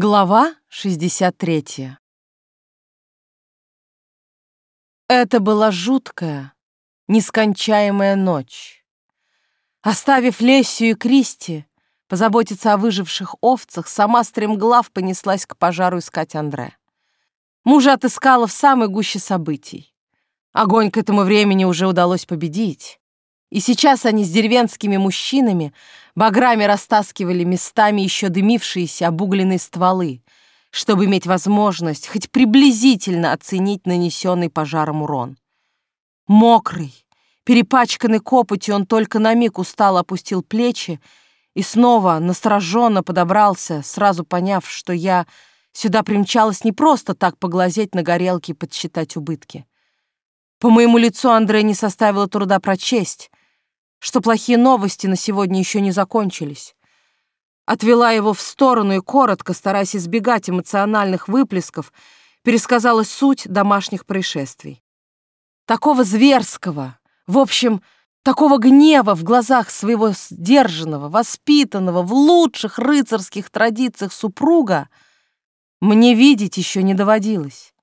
Глава 63 Это была жуткая, нескончаемая ночь. Оставив Лесию и Кристи позаботиться о выживших овцах, сама стремглав понеслась к пожару искать Андре. Мужа отыскала в самой гуще событий. Огонь к этому времени уже удалось победить. И сейчас они с деревенскими мужчинами баграми растаскивали местами еще дымившиеся обугленные стволы, чтобы иметь возможность хоть приблизительно оценить нанесенный пожаром урон. Мокрый, перепачканный копотью, он только на миг устал опустил плечи и снова настороженно подобрался, сразу поняв, что я сюда примчалась не просто так поглазеть на горелки и подсчитать убытки. По моему лицу Андрей не составило труда прочесть, что плохие новости на сегодня еще не закончились. Отвела его в сторону и коротко, стараясь избегать эмоциональных выплесков, пересказала суть домашних происшествий. Такого зверского, в общем, такого гнева в глазах своего сдержанного, воспитанного в лучших рыцарских традициях супруга мне видеть еще не доводилось.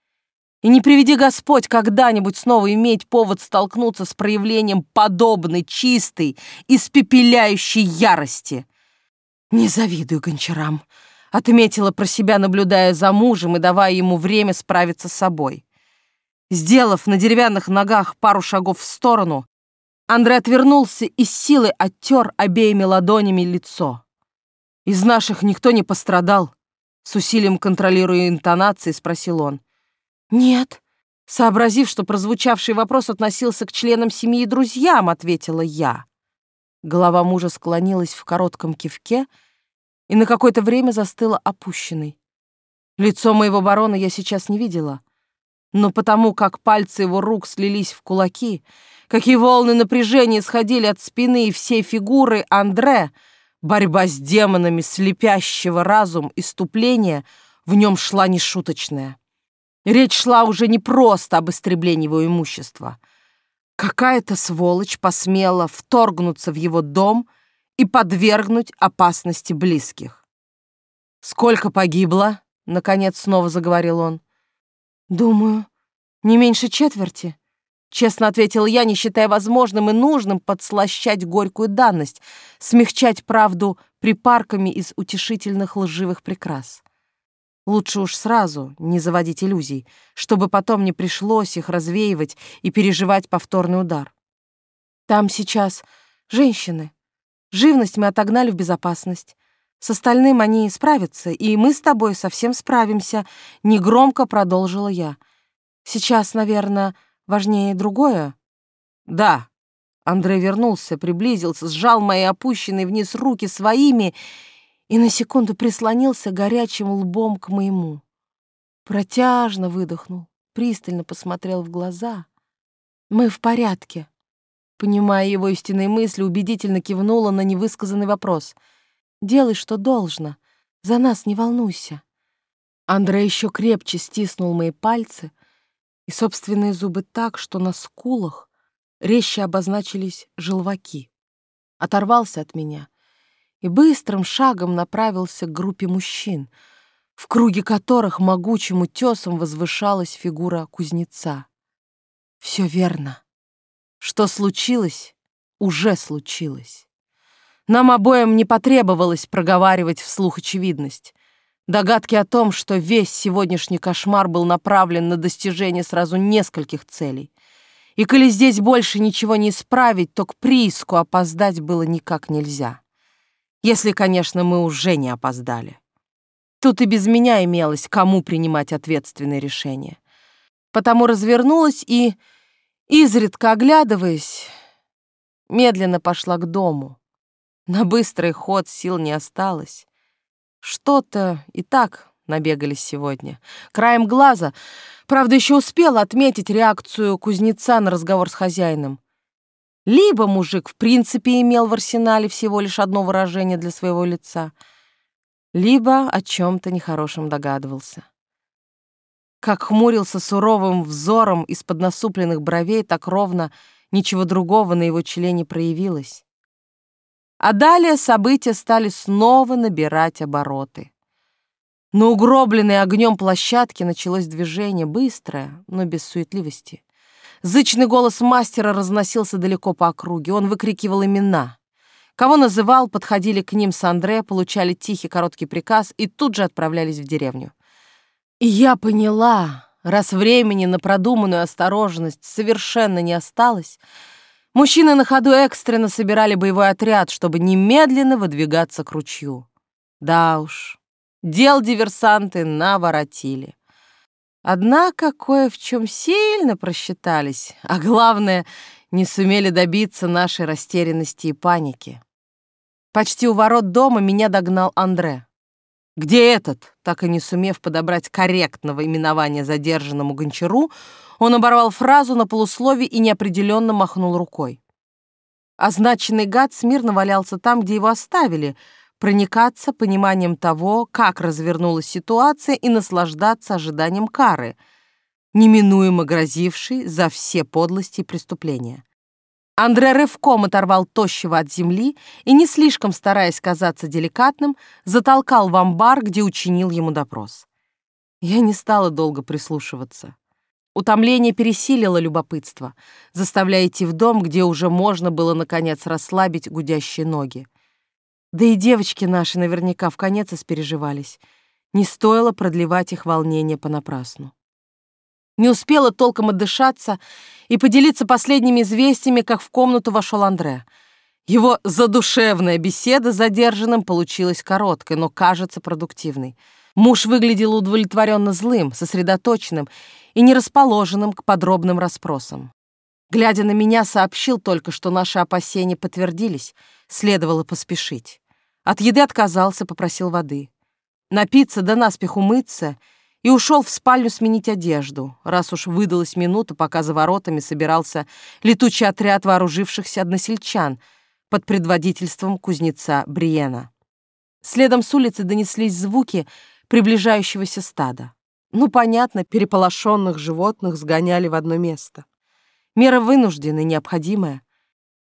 И не приведи Господь когда-нибудь снова иметь повод столкнуться с проявлением подобной чистой, испепеляющей ярости. Не завидую гончарам, отметила про себя, наблюдая за мужем и давая ему время справиться с собой. Сделав на деревянных ногах пару шагов в сторону, Андрей отвернулся и с силой оттер обеими ладонями лицо. «Из наших никто не пострадал?» С усилием контролируя интонации, спросил он. «Нет». Сообразив, что прозвучавший вопрос относился к членам семьи и друзьям, ответила я. Голова мужа склонилась в коротком кивке и на какое-то время застыла опущенной. Лицо моего барона я сейчас не видела, но потому как пальцы его рук слились в кулаки, какие волны напряжения сходили от спины и всей фигуры Андре, борьба с демонами слепящего разум иступления в нем шла нешуточная. Речь шла уже не просто об истреблении его имущества. Какая-то сволочь посмела вторгнуться в его дом и подвергнуть опасности близких. «Сколько погибло?» — наконец снова заговорил он. «Думаю, не меньше четверти», — честно ответил я, не считая возможным и нужным подслащать горькую данность, смягчать правду припарками из утешительных лживых прикрас. Лучше уж сразу не заводить иллюзий, чтобы потом не пришлось их развеивать и переживать повторный удар. Там сейчас женщины. Живность мы отогнали в безопасность. С остальным они справятся, и мы с тобой совсем справимся, негромко продолжила я. Сейчас, наверное, важнее другое. Да. Андрей вернулся, приблизился, сжал мои опущенные вниз руки своими и на секунду прислонился горячим лбом к моему. Протяжно выдохнул, пристально посмотрел в глаза. «Мы в порядке», понимая его истинные мысли, убедительно кивнула на невысказанный вопрос. «Делай, что должно. За нас не волнуйся». Андрей еще крепче стиснул мои пальцы и собственные зубы так, что на скулах резче обозначились желваки. Оторвался от меня и быстрым шагом направился к группе мужчин, в круге которых могучим утесом возвышалась фигура кузнеца. Все верно. Что случилось, уже случилось. Нам обоим не потребовалось проговаривать вслух очевидность. Догадки о том, что весь сегодняшний кошмар был направлен на достижение сразу нескольких целей. И коли здесь больше ничего не исправить, то к прииску опоздать было никак нельзя. Если, конечно, мы уже не опоздали. Тут и без меня имелось, кому принимать ответственные решения. Потому развернулась и, изредка оглядываясь, медленно пошла к дому. На быстрый ход сил не осталось. Что-то и так набегались сегодня. Краем глаза, правда, еще успела отметить реакцию кузнеца на разговор с хозяином. Либо мужик в принципе имел в арсенале всего лишь одно выражение для своего лица, либо о чем-то нехорошем догадывался. Как хмурился суровым взором из-под насупленных бровей, так ровно ничего другого на его челе не проявилось. А далее события стали снова набирать обороты. На угробленной огнем площадке началось движение, быстрое, но без суетливости. Зычный голос мастера разносился далеко по округе. Он выкрикивал имена. Кого называл, подходили к ним с Андре, получали тихий короткий приказ и тут же отправлялись в деревню. И я поняла, раз времени на продуманную осторожность совершенно не осталось, мужчины на ходу экстренно собирали боевой отряд, чтобы немедленно выдвигаться к ручью. Да уж, Дел диверсанты наворотили. Однако кое в чем сильно просчитались, а главное, не сумели добиться нашей растерянности и паники. Почти у ворот дома меня догнал Андре. Где этот, так и не сумев подобрать корректного именования задержанному гончару, он оборвал фразу на полуслове и неопределенно махнул рукой. Означенный гад смирно валялся там, где его оставили — проникаться пониманием того, как развернулась ситуация и наслаждаться ожиданием кары, неминуемо грозившей за все подлости и преступления. Андре рывком оторвал тощего от земли и, не слишком стараясь казаться деликатным, затолкал в амбар, где учинил ему допрос. Я не стала долго прислушиваться. Утомление пересилило любопытство, заставляя идти в дом, где уже можно было, наконец, расслабить гудящие ноги. Да и девочки наши наверняка в конец испереживались. Не стоило продлевать их волнение понапрасну. Не успела толком отдышаться и поделиться последними известиями, как в комнату вошел Андре. Его задушевная беседа с задержанным получилась короткой, но, кажется, продуктивной. Муж выглядел удовлетворенно злым, сосредоточенным и нерасположенным к подробным расспросам. Глядя на меня, сообщил только, что наши опасения подтвердились, следовало поспешить. От еды отказался, попросил воды. Напиться да наспех умыться и ушел в спальню сменить одежду, раз уж выдалась минута, пока за воротами собирался летучий отряд вооружившихся односельчан под предводительством кузнеца Бриена. Следом с улицы донеслись звуки приближающегося стада. Ну, понятно, переполошенных животных сгоняли в одно место. Мера вынужденная, необходимая.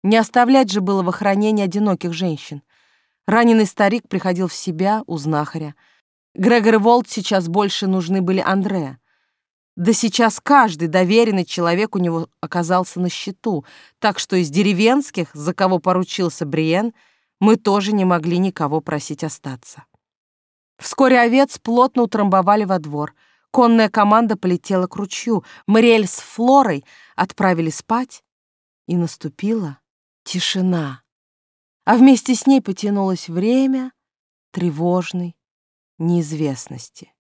Не оставлять же было в охранении одиноких женщин. Раненый старик приходил в себя у знахаря. Грегор и Волт сейчас больше нужны были Андре. Да сейчас каждый доверенный человек у него оказался на счету, так что из деревенских, за кого поручился Бриен, мы тоже не могли никого просить остаться. Вскоре овец плотно утрамбовали во двор. Конная команда полетела к ручью. Мариэль с Флорой отправили спать, и наступила тишина а вместе с ней потянулось время тревожной неизвестности.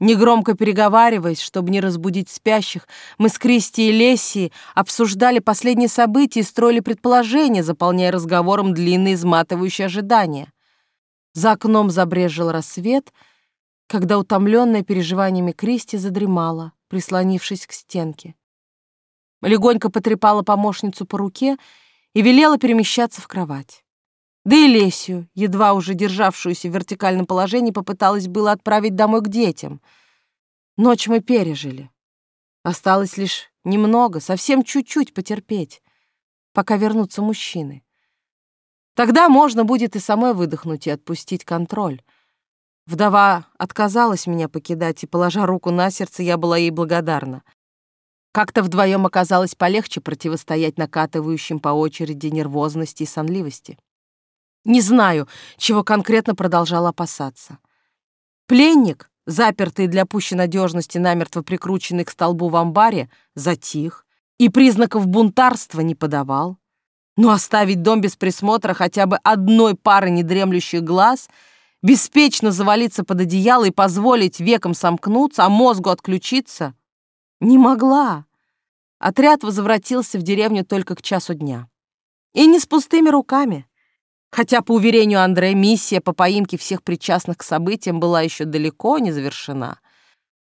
Негромко переговариваясь, чтобы не разбудить спящих, мы с Кристи и Лессией обсуждали последние события и строили предположения, заполняя разговором длинные изматывающие ожидания. За окном забрежил рассвет, когда утомленная переживаниями Кристи задремала, прислонившись к стенке. Легонько потрепала помощницу по руке и велела перемещаться в кровать. Да и Лесю, едва уже державшуюся в вертикальном положении, попыталась было отправить домой к детям. Ночь мы пережили. Осталось лишь немного, совсем чуть-чуть потерпеть, пока вернутся мужчины. Тогда можно будет и самой выдохнуть и отпустить контроль. Вдова отказалась меня покидать, и, положа руку на сердце, я была ей благодарна. Как-то вдвоем оказалось полегче противостоять накатывающим по очереди нервозности и сонливости. Не знаю, чего конкретно продолжал опасаться. Пленник, запертый для пущей надежности, намертво прикрученный к столбу в амбаре, затих и признаков бунтарства не подавал. Но оставить дом без присмотра хотя бы одной пары недремлющих глаз, беспечно завалиться под одеяло и позволить векам сомкнуться, а мозгу отключиться — не могла. Отряд возвратился в деревню только к часу дня. И не с пустыми руками. Хотя, по уверению Андрея, миссия по поимке всех причастных к событиям была еще далеко не завершена.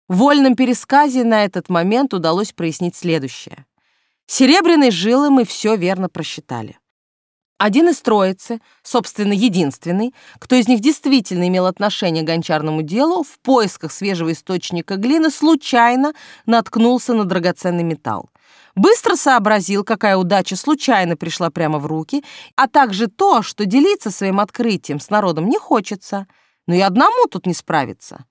В вольном пересказе на этот момент удалось прояснить следующее. Серебряной жилы мы все верно просчитали. Один из троицы, собственно, единственный, кто из них действительно имел отношение к гончарному делу, в поисках свежего источника глины случайно наткнулся на драгоценный металл. Быстро сообразил, какая удача случайно пришла прямо в руки, а также то, что делиться своим открытием с народом не хочется. но и одному тут не справиться.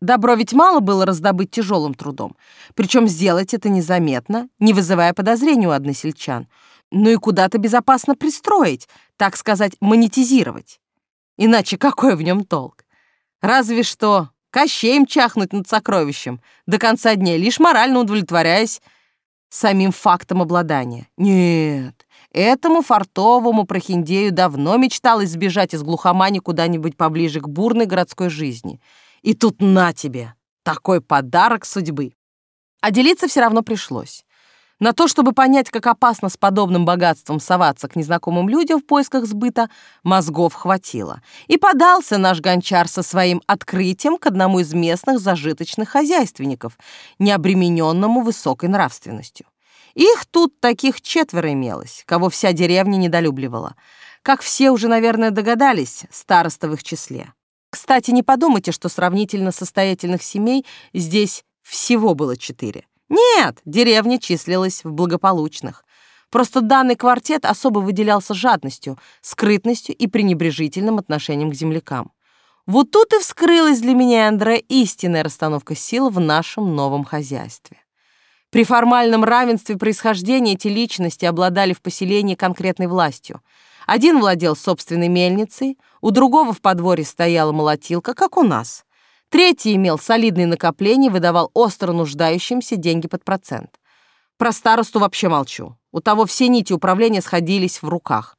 Добро ведь мало было раздобыть тяжелым трудом, причем сделать это незаметно, не вызывая подозрений у односельчан, ну и куда-то безопасно пристроить, так сказать, монетизировать. Иначе какой в нем толк? Разве что кощеем чахнуть над сокровищем до конца дней, лишь морально удовлетворяясь самим фактом обладания. Нет, этому фартовому прохиндею давно мечталось сбежать из глухомани куда-нибудь поближе к бурной городской жизни — и тут на тебе, такой подарок судьбы. А делиться все равно пришлось. На то, чтобы понять, как опасно с подобным богатством соваться к незнакомым людям в поисках сбыта, мозгов хватило. И подался наш гончар со своим открытием к одному из местных зажиточных хозяйственников, не обремененному высокой нравственностью. Их тут таких четверо имелось, кого вся деревня недолюбливала. Как все уже, наверное, догадались, староста в их числе. Кстати, не подумайте, что сравнительно состоятельных семей здесь всего было четыре. Нет, деревня числилась в благополучных. Просто данный квартет особо выделялся жадностью, скрытностью и пренебрежительным отношением к землякам. Вот тут и вскрылась для меня, Андре, истинная расстановка сил в нашем новом хозяйстве. При формальном равенстве происхождения эти личности обладали в поселении конкретной властью — один владел собственной мельницей, у другого в подворье стояла молотилка, как у нас. Третий имел солидные накопления, выдавал остро нуждающимся деньги под процент. Про старосту вообще молчу. У того все нити управления сходились в руках.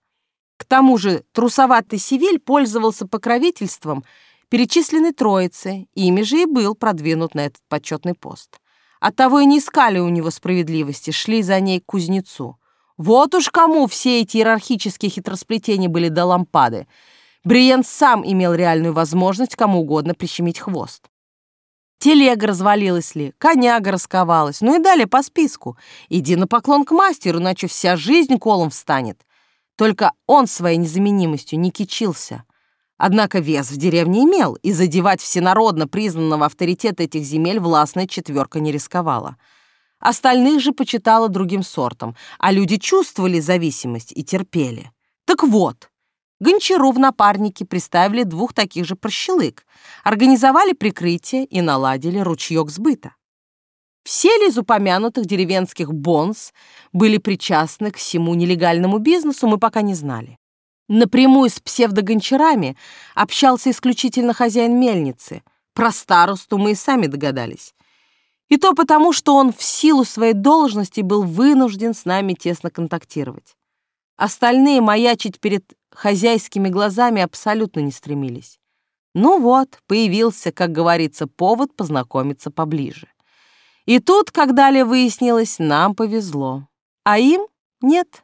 К тому же трусоватый Сивиль пользовался покровительством перечисленной троицы, ими же и был продвинут на этот почетный пост. Оттого и не искали у него справедливости, шли за ней к кузнецу. Вот уж кому все эти иерархические хитросплетения были до лампады. Бриен сам имел реальную возможность кому угодно прищемить хвост. Телега развалилась ли, коняга расковалась, ну и далее по списку. Иди на поклон к мастеру, иначе вся жизнь колом встанет. Только он своей незаменимостью не кичился. Однако вес в деревне имел, и задевать всенародно признанного авторитета этих земель властная четверка не рисковала. Остальных же почитала другим сортом, а люди чувствовали зависимость и терпели. Так вот, Гончару в напарнике приставили двух таких же прощелык, организовали прикрытие и наладили ручеек сбыта. Все ли из упомянутых деревенских бонс были причастны к всему нелегальному бизнесу, мы пока не знали. Напрямую с псевдогончарами общался исключительно хозяин мельницы. Про старосту мы и сами догадались. И то потому, что он в силу своей должности был вынужден с нами тесно контактировать. Остальные маячить перед хозяйскими глазами абсолютно не стремились. Ну вот, появился, как говорится, повод познакомиться поближе. И тут, как далее выяснилось, нам повезло, а им нет.